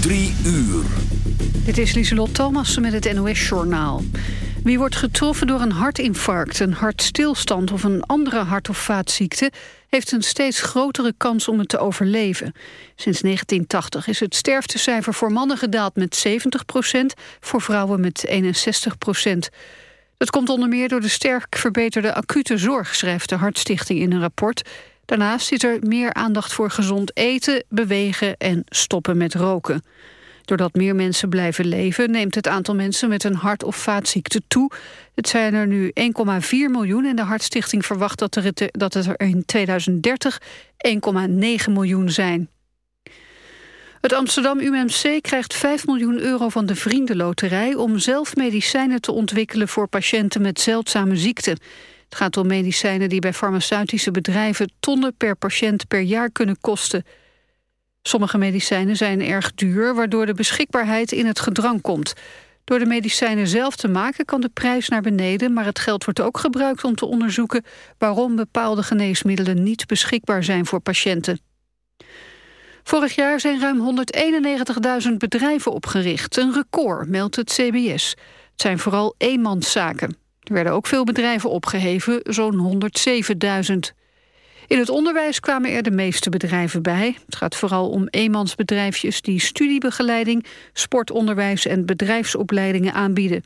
Drie uur. Dit is Lieselot Thomas met het NOS-journaal. Wie wordt getroffen door een hartinfarct, een hartstilstand... of een andere hart- of vaatziekte... heeft een steeds grotere kans om het te overleven. Sinds 1980 is het sterftecijfer voor mannen gedaald met 70% voor vrouwen met 61% Dat komt onder meer door de sterk verbeterde acute zorg... schrijft de Hartstichting in een rapport... Daarnaast is er meer aandacht voor gezond eten, bewegen en stoppen met roken. Doordat meer mensen blijven leven, neemt het aantal mensen met een hart- of vaatziekte toe. Het zijn er nu 1,4 miljoen en de Hartstichting verwacht dat, er dat het er in 2030 1,9 miljoen zijn. Het Amsterdam UMC krijgt 5 miljoen euro van de Vriendenloterij... om zelf medicijnen te ontwikkelen voor patiënten met zeldzame ziekten. Het gaat om medicijnen die bij farmaceutische bedrijven tonnen per patiënt per jaar kunnen kosten. Sommige medicijnen zijn erg duur, waardoor de beschikbaarheid in het gedrang komt. Door de medicijnen zelf te maken kan de prijs naar beneden... maar het geld wordt ook gebruikt om te onderzoeken... waarom bepaalde geneesmiddelen niet beschikbaar zijn voor patiënten. Vorig jaar zijn ruim 191.000 bedrijven opgericht. Een record, meldt het CBS. Het zijn vooral eenmanszaken. Er werden ook veel bedrijven opgeheven, zo'n 107.000. In het onderwijs kwamen er de meeste bedrijven bij. Het gaat vooral om eenmansbedrijfjes die studiebegeleiding, sportonderwijs en bedrijfsopleidingen aanbieden.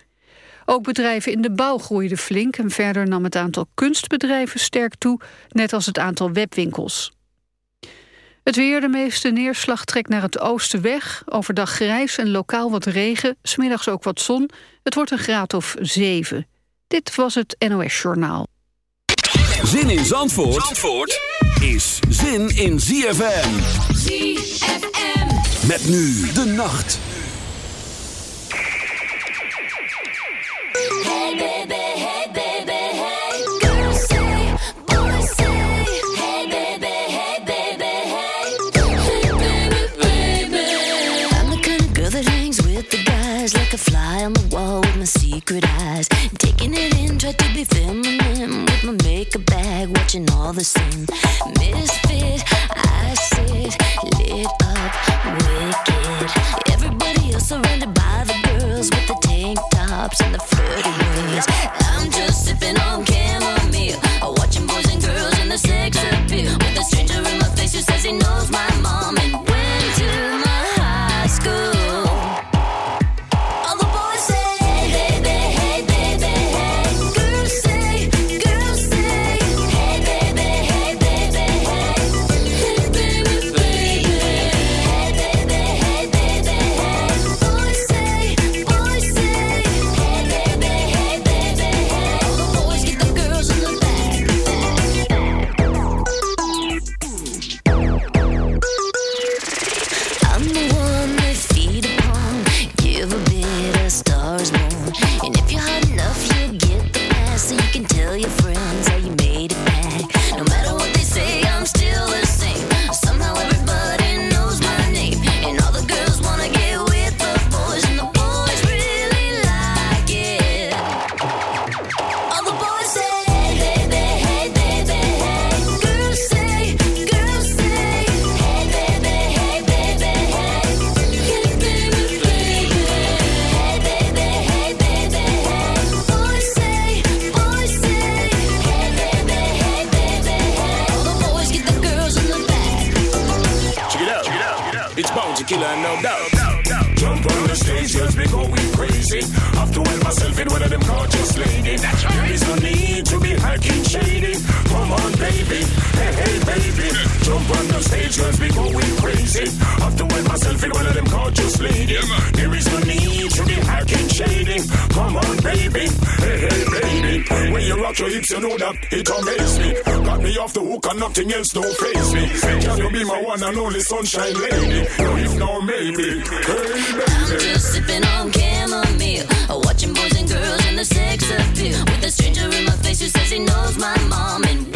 Ook bedrijven in de bouw groeiden flink en verder nam het aantal kunstbedrijven sterk toe, net als het aantal webwinkels. Het weer, de meeste neerslag trekt naar het oosten weg. Overdag grijs en lokaal wat regen, smiddags ook wat zon. Het wordt een graad of 7. Dit was het NOS Journaal. Zin in Zandvoort, Zandvoort is zin in ZFM. ZFM. Met nu de nacht. Hey baby, hey baby, hey. Girls say, boys say. Hey baby, hey baby, hey. Hey baby, baby. I'm the kind of girl that hangs with the guys like a fly on the wall with my secret eyes. Try to be feminine with my makeup bag, watching all the same. Misfit, I sit lit up, wicked. Everybody else surrounded by the girls with the tank tops and the flirty ways. I'm just sipping on chamomile, on the stage, just be going crazy. Have to help myself in one of them gorgeous ladies. There is no need to be hacking shady. Come on, baby. Hey, hey, baby. When you rock your hips, you know that it amazes me. Got me off the hook and nothing else don't face me. Can you be my one and only sunshine lady? No, if no, maybe. Hey, baby. I'm baby. just sipping on chamomile, uh, watching boys and girls in the sex appeal. With a stranger in my face who says he knows my mom and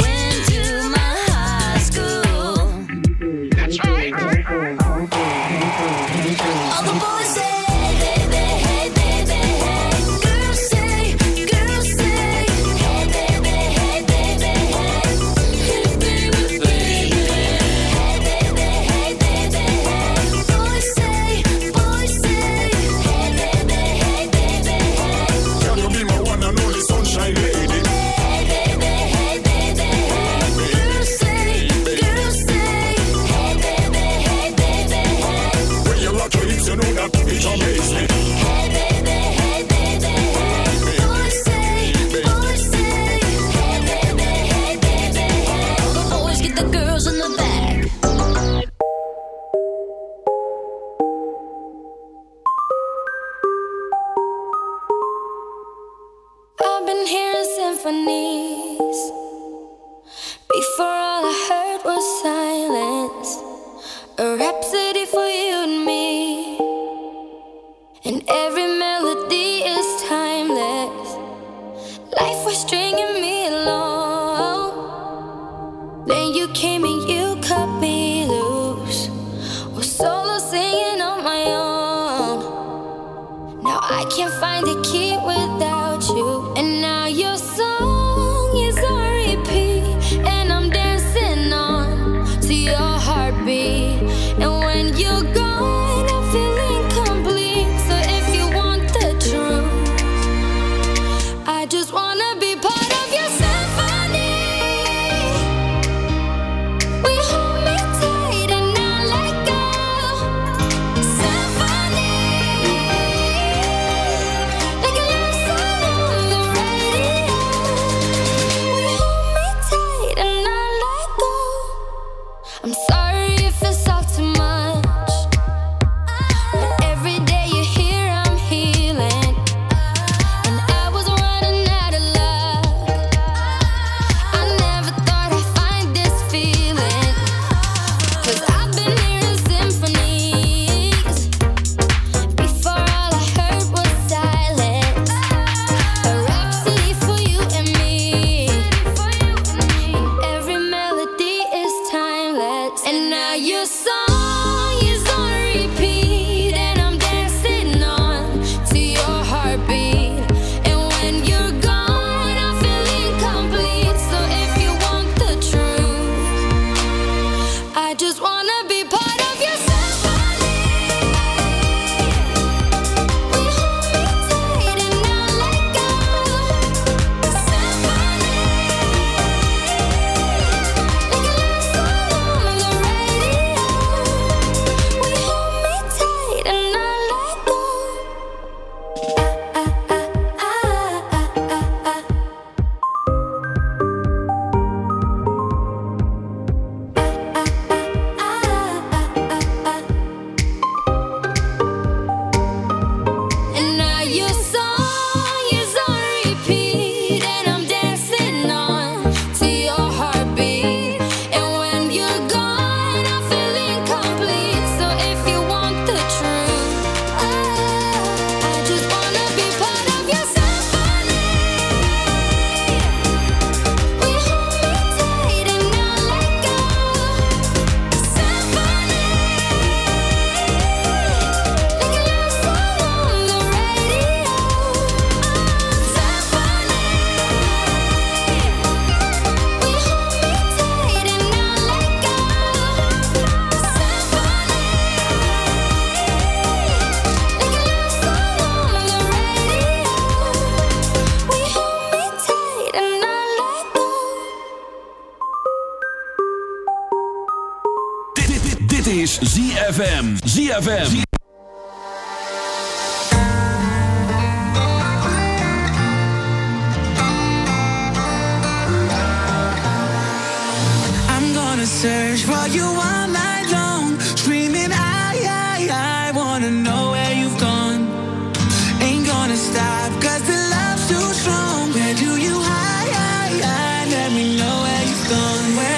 Let me know where you've gone. Where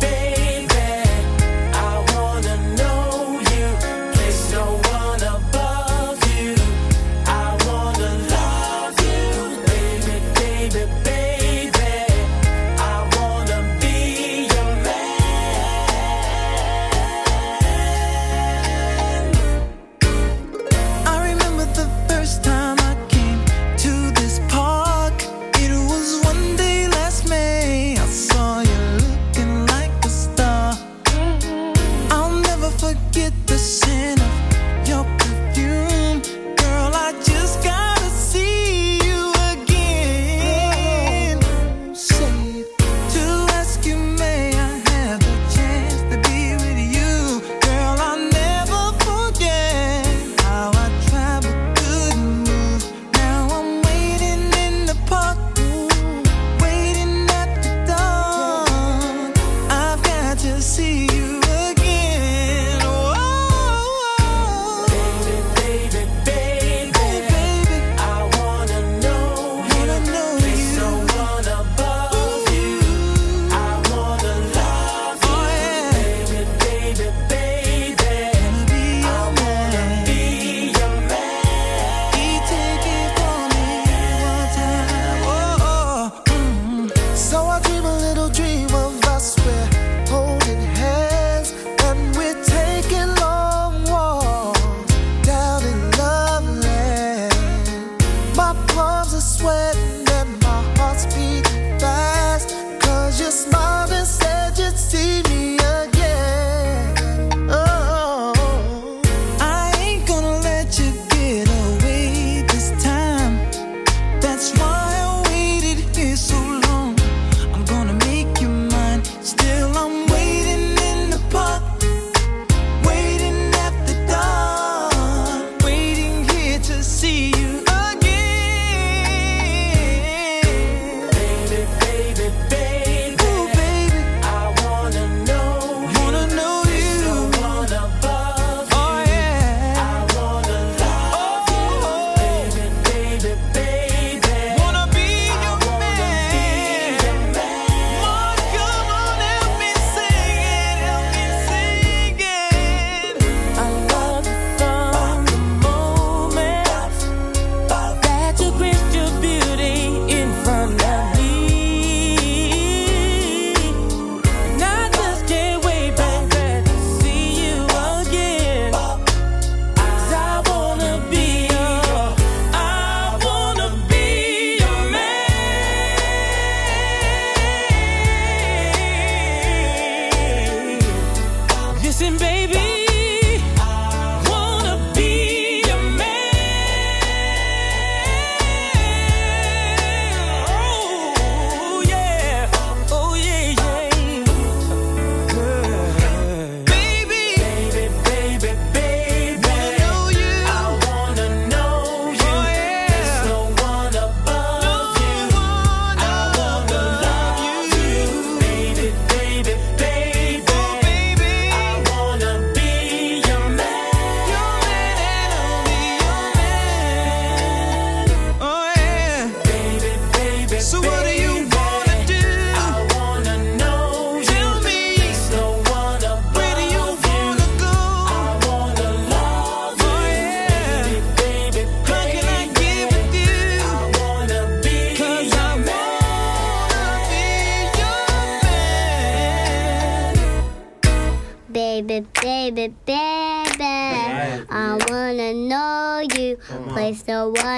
baby.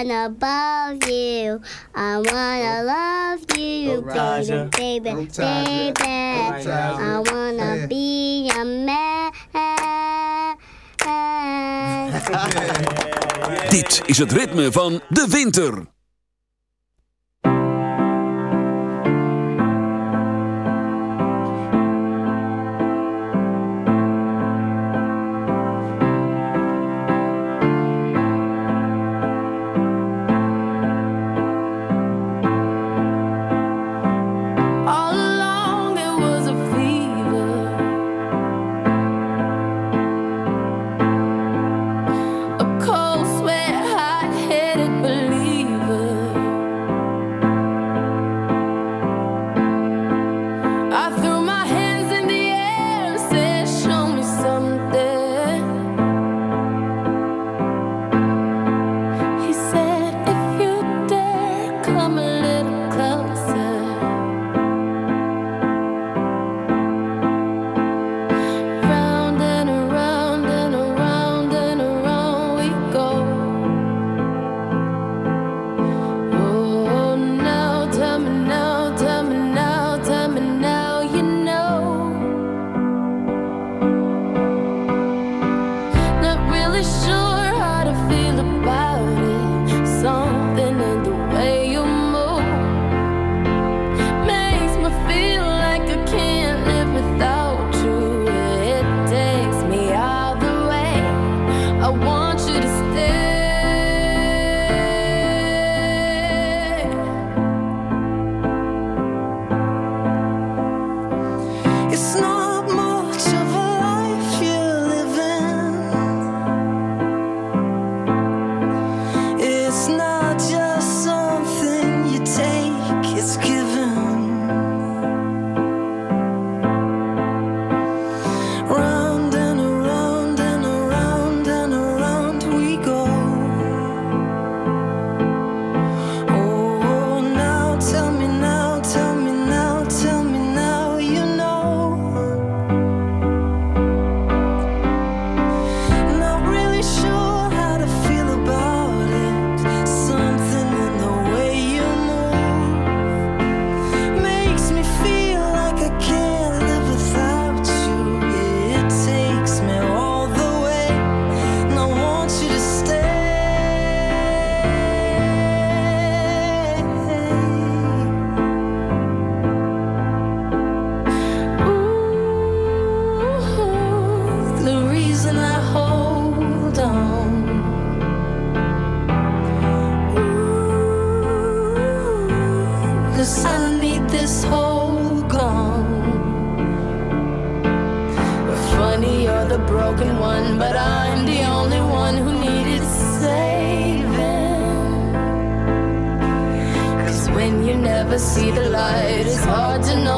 wanna love you. I wanna love you, baby, baby, baby. I wanna be a man. Dit is het ritme van de winter.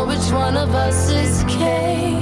which one of us is king.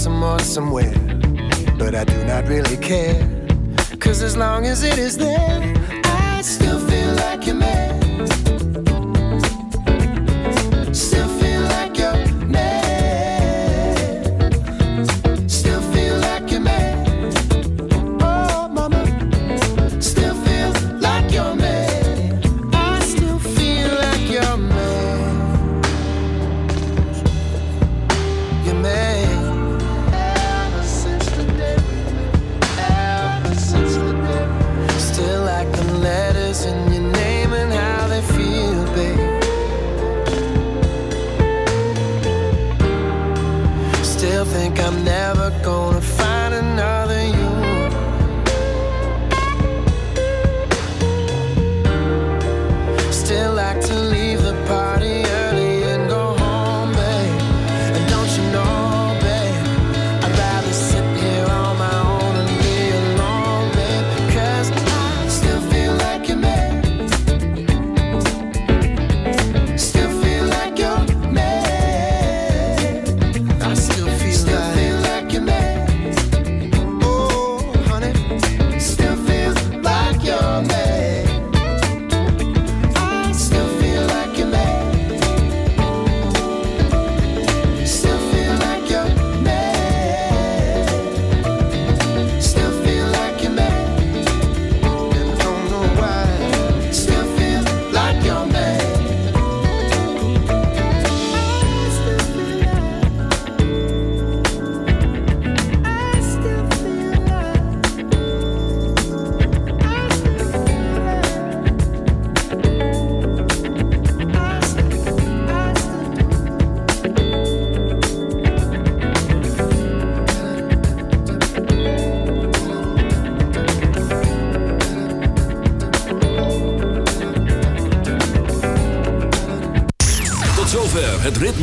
some more somewhere.